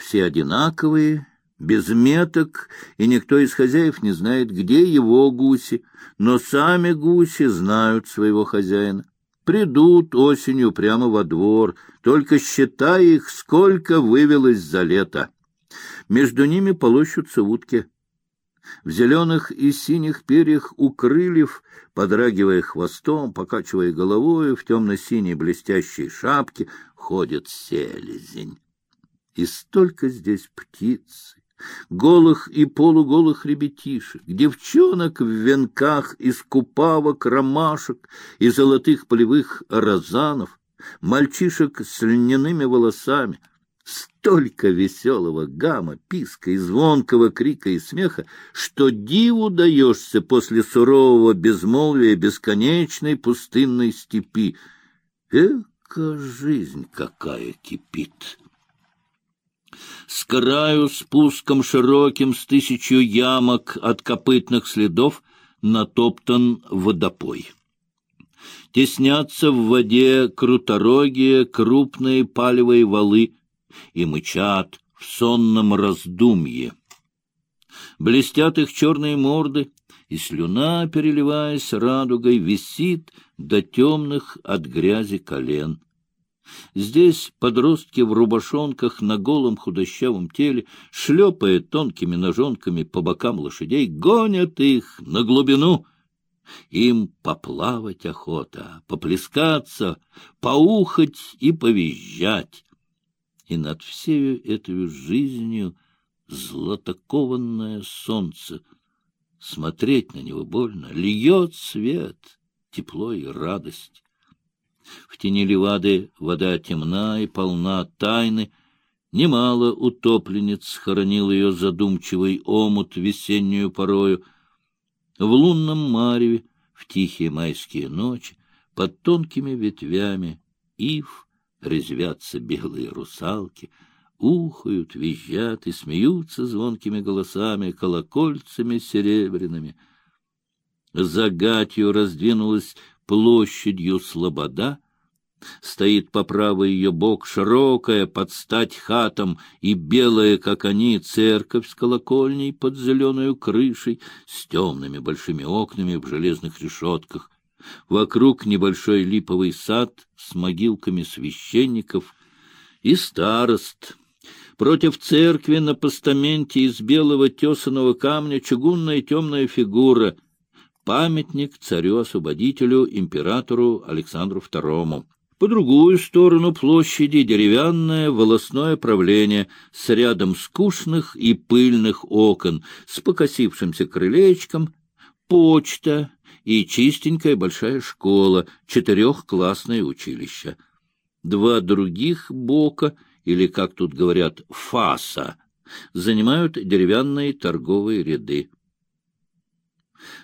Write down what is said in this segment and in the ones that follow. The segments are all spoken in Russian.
Все одинаковые, без меток, и никто из хозяев не знает, где его гуси, но сами гуси знают своего хозяина. Придут осенью прямо во двор, только считай их, сколько вывелось за лето. Между ними полощутся утки. В зеленых и синих перьях у крыльев, подрагивая хвостом, покачивая головой, в темно-синей блестящей шапке ходит селезень. И столько здесь птиц, голых и полуголых ребятишек, девчонок в венках из купавок, ромашек и золотых полевых розанов, мальчишек с льняными волосами — столько веселого гамма, писка и звонкого крика и смеха, что диву даешься после сурового безмолвия бесконечной пустынной степи. Эка жизнь какая кипит! С краю спуском широким с тысячу ямок от копытных следов натоптан водопой. Теснятся в воде круторогие крупные палевые валы — и мычат в сонном раздумье. Блестят их черные морды, и слюна, переливаясь радугой, висит до темных от грязи колен. Здесь подростки в рубашонках на голом худощавом теле, шлепая тонкими ножонками по бокам лошадей, гонят их на глубину. Им поплавать охота, поплескаться, поухать и повизжать и над всею этой жизнью златокованное солнце. Смотреть на него больно, льет свет, тепло и радость. В тени левады вода темна и полна тайны, Немало утопленниц хоронил ее задумчивый омут весеннюю порою. В лунном мареве, в тихие майские ночи, под тонкими ветвями ив — резвятся белые русалки, ухают, визжат и смеются звонкими голосами, колокольцами серебряными. За гатью раздвинулась площадью слобода, стоит по правой ее бок широкая под стать хатам и белая, как они, церковь с колокольней под зеленую крышей, с темными большими окнами в железных решетках — Вокруг небольшой липовый сад с могилками священников и старост. Против церкви на постаменте из белого тесаного камня чугунная темная фигура — памятник царю-освободителю, императору Александру II. По другую сторону площади деревянное волосное правление с рядом скучных и пыльных окон, с покосившимся крылечком, почта и чистенькая большая школа, четырехклассное училище. Два других бока, или, как тут говорят, фаса, занимают деревянные торговые ряды.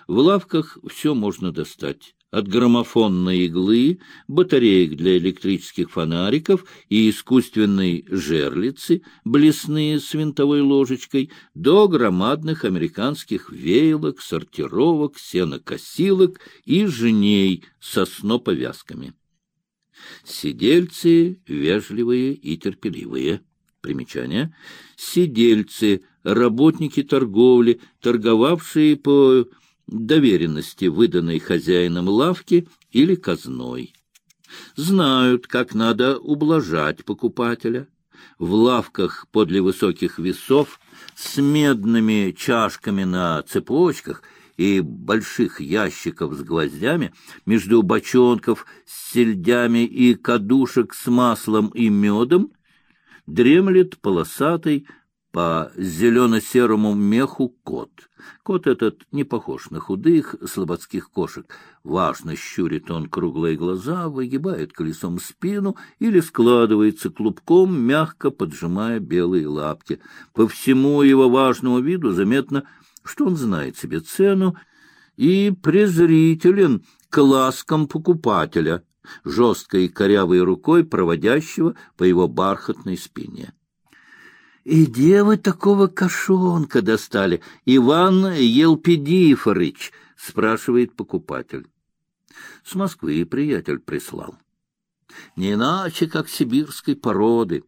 В лавках все можно достать от граммофонной иглы, батареек для электрических фонариков и искусственной жерлицы, блесные с винтовой ложечкой, до громадных американских веялок, сортировок, сенокосилок и жней со сноповязками. Сидельцы вежливые и терпеливые. Примечание. Сидельцы — работники торговли, торговавшие по доверенности, выданной хозяином лавки или казной. Знают, как надо ублажать покупателя. В лавках подле высоких весов с медными чашками на цепочках и больших ящиков с гвоздями, между бочонков с сельдями и кадушек с маслом и медом, дремлет полосатый по зелено-серому меху кот. Кот этот не похож на худых слободских кошек. Важно щурит он круглые глаза, выгибает колесом спину или складывается клубком, мягко поджимая белые лапки. По всему его важному виду заметно, что он знает себе цену и презрителен к ласкам покупателя, жесткой корявой рукой проводящего по его бархатной спине. И где вы такого кошонка достали, Иван Елпидифорыч? — спрашивает покупатель. С Москвы приятель прислал. Не иначе, как сибирской породы.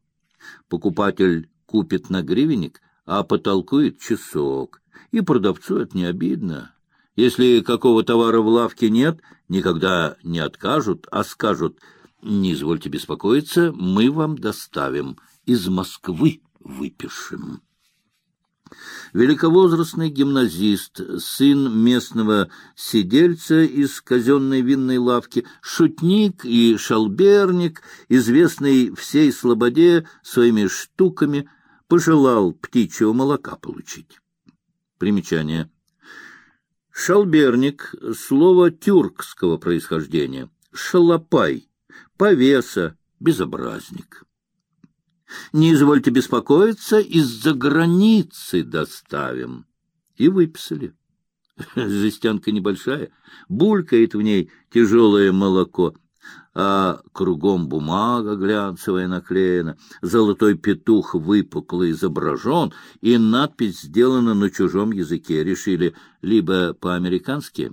Покупатель купит на гривенник, а потолкует часок. И продавцу это не обидно. Если какого товара в лавке нет, никогда не откажут, а скажут, не извольте беспокоиться, мы вам доставим, из Москвы выпишем. Великовозрастный гимназист, сын местного сидельца из казенной винной лавки, шутник и шалберник, известный всей слободе своими штуками, пожелал птичьего молока получить. Примечание. Шалберник — слово тюркского происхождения. Шалопай, повеса, безобразник. Не извольте беспокоиться, из-за границы доставим. И выписали. Жестянка небольшая, булькает в ней тяжелое молоко, а кругом бумага глянцевая наклеена, золотой петух выпукло изображен, и надпись сделана на чужом языке. Решили либо по-американски,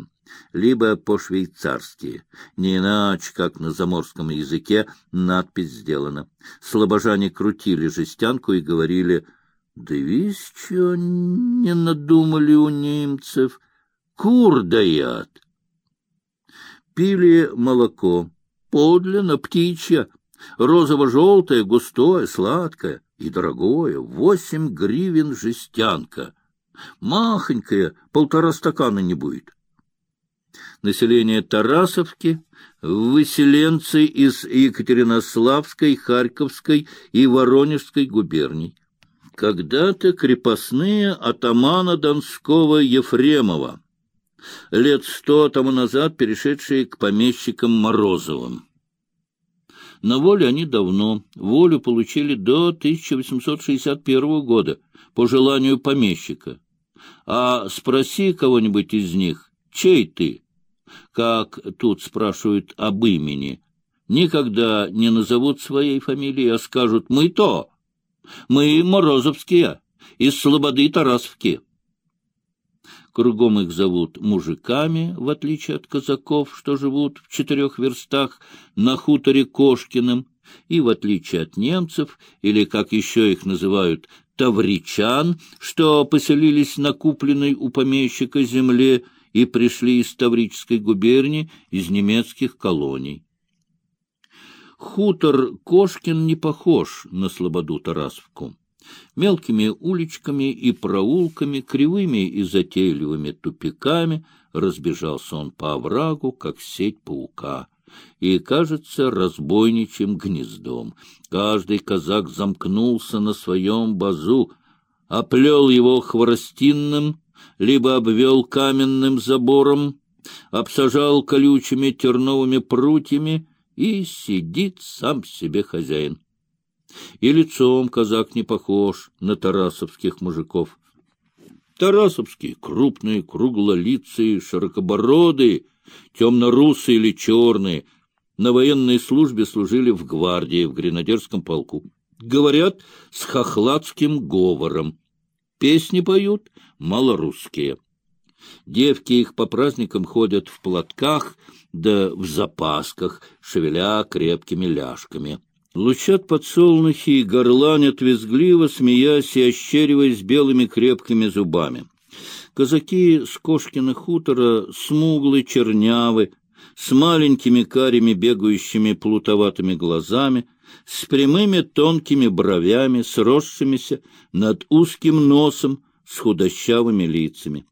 либо по-швейцарски. Не иначе, как на заморском языке, надпись сделана. Слобожане крутили жестянку и говорили, «Да весь что не надумали у немцев, кур даят». Пили молоко, подлинно птичье, розово-желтое, густое, сладкое и дорогое, восемь гривен жестянка. Махонькая, полтора стакана не будет население Тарасовки, выселенцы из Екатеринославской, Харьковской и Воронежской губерний. Когда-то крепостные атамана Донского Ефремова, лет сто тому назад перешедшие к помещикам Морозовым. На воле они давно, волю получили до 1861 года, по желанию помещика. А спроси кого-нибудь из них, чей ты? Как тут спрашивают об имени, никогда не назовут своей фамилии, а скажут «мы то». Мы Морозовские, из Слободы Тарасовки. Кругом их зовут мужиками, в отличие от казаков, что живут в четырех верстах на хуторе Кошкиным, и в отличие от немцев, или, как еще их называют, тавричан, что поселились на купленной у помещика земле, и пришли из Таврической губернии, из немецких колоний. Хутор Кошкин не похож на слободу Тарасовку. Мелкими уличками и проулками, кривыми и затейливыми тупиками разбежался он по оврагу, как сеть паука, и, кажется, разбойничьим гнездом. Каждый казак замкнулся на своем базу, оплел его хворостинным, либо обвел каменным забором, обсажал колючими терновыми прутьями и сидит сам себе хозяин. И лицом казак не похож на тарасовских мужиков. Тарасовские крупные, круглолицые, широкобородые, темно-русые или черные, на военной службе служили в гвардии, в гренадерском полку. Говорят с хохладским говором. Песни поют малорусские. Девки их по праздникам ходят в платках да в запасках, шевеля крепкими ляжками. Лучат подсолнухи и горланят визгливо, смеясь и ощериваясь белыми крепкими зубами. Казаки с Кошкина хутора смуглы, чернявы, с маленькими карими бегающими плутоватыми глазами — с прямыми тонкими бровями, сросшимися над узким носом, с худощавыми лицами.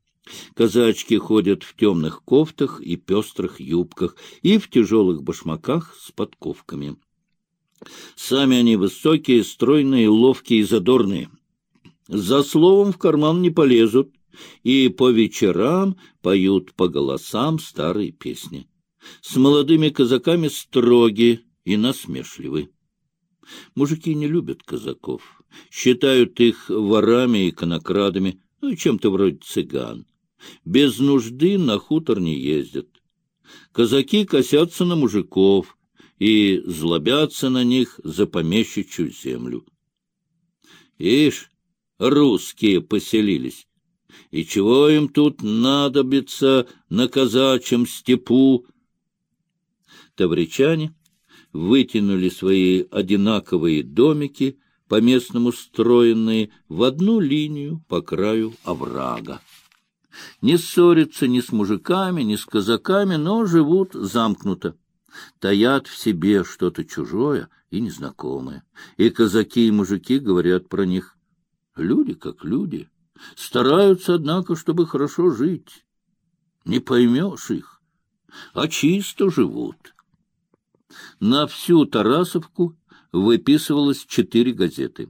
Казачки ходят в темных кофтах и пестрых юбках и в тяжелых башмаках с подковками. Сами они высокие, стройные, ловкие и задорные. За словом в карман не полезут и по вечерам поют по голосам старые песни. С молодыми казаками строги и насмешливы. Мужики не любят казаков, считают их ворами и конокрадами, ну, чем-то вроде цыган. Без нужды на хутор не ездят. Казаки косятся на мужиков и злобятся на них за помещичью землю. Ишь, русские поселились. И чего им тут надобится на казачьем степу? Тавричане вытянули свои одинаковые домики по-местному строенные в одну линию по краю оврага. Не ссорятся ни с мужиками, ни с казаками, но живут замкнуто. Таят в себе что-то чужое и незнакомое. И казаки, и мужики говорят про них. Люди как люди. Стараются, однако, чтобы хорошо жить. Не поймешь их, а чисто живут. На всю Тарасовку выписывалось четыре газеты.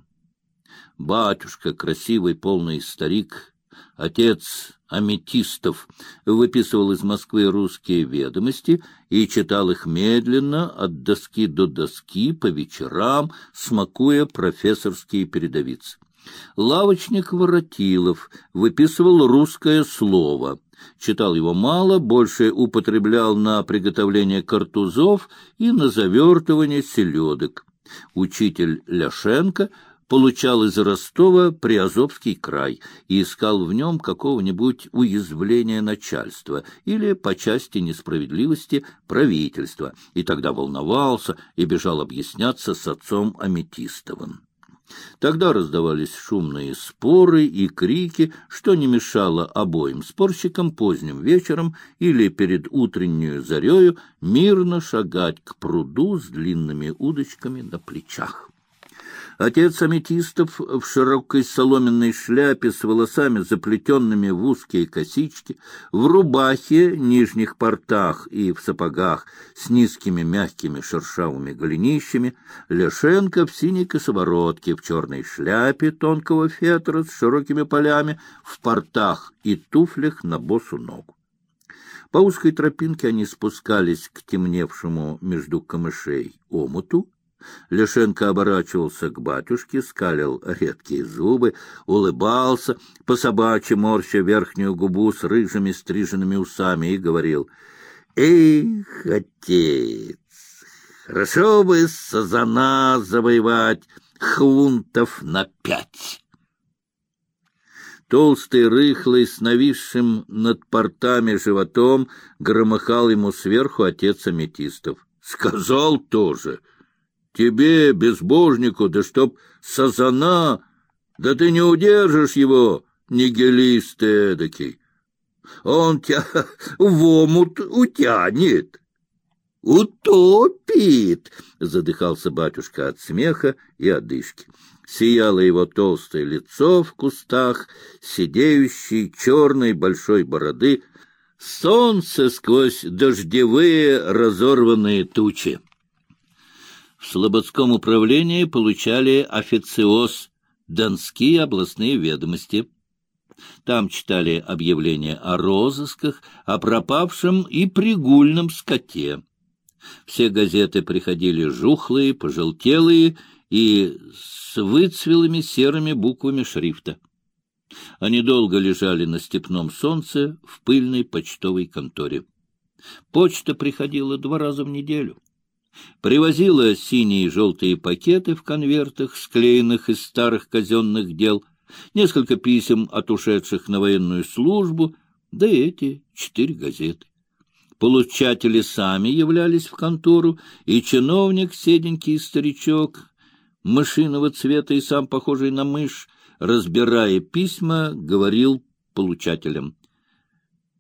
Батюшка, красивый полный старик, отец Аметистов, выписывал из Москвы русские ведомости и читал их медленно, от доски до доски, по вечерам, смакуя профессорские передовицы. Лавочник Воротилов выписывал русское слово. Читал его мало, больше употреблял на приготовление картузов и на завертывание селедок. Учитель Ляшенко получал из Ростова Приазовский край и искал в нем какого-нибудь уязвления начальства или, по части несправедливости, правительства, и тогда волновался и бежал объясняться с отцом Аметистовым. Тогда раздавались шумные споры и крики, что не мешало обоим спорщикам поздним вечером или перед утреннюю зарею мирно шагать к пруду с длинными удочками на плечах. Отец аметистов в широкой соломенной шляпе с волосами, заплетенными в узкие косички, в рубахе, нижних портах и в сапогах с низкими мягкими шершавыми голенищами, Ляшенко в синей косоворотке, в черной шляпе тонкого фетра с широкими полями, в портах и туфлях на босу ногу. По узкой тропинке они спускались к темневшему между камышей омуту, Лешенко оборачивался к батюшке, скалил редкие зубы, улыбался, по собачьи морща верхнюю губу с рыжими стриженными усами и говорил, «Эх, отец, хорошо бы сазана завоевать хунтов на пять!» Толстый, рыхлый, с нависшим над портами животом, громыхал ему сверху отец аметистов. «Сказал тоже!» Тебе, безбожнику, да чтоб сазана, да ты не удержишь его, нигилист эдакий. Он тебя в омут утянет. «Утопит!» — задыхался батюшка от смеха и одышки. Сияло его толстое лицо в кустах, сидеющей черной большой бороды, солнце сквозь дождевые разорванные тучи. В Слободском управлении получали официоз «Донские областные ведомости». Там читали объявления о розысках, о пропавшем и пригульном скоте. Все газеты приходили жухлые, пожелтелые и с выцвелыми серыми буквами шрифта. Они долго лежали на степном солнце в пыльной почтовой конторе. Почта приходила два раза в неделю привозила синие и желтые пакеты в конвертах, склеенных из старых казенных дел, несколько писем от ушедших на военную службу, да и эти четыре газеты. Получатели сами являлись в контору, и чиновник, седенький старичок, мышиного цвета и сам похожий на мышь, разбирая письма, говорил получателям.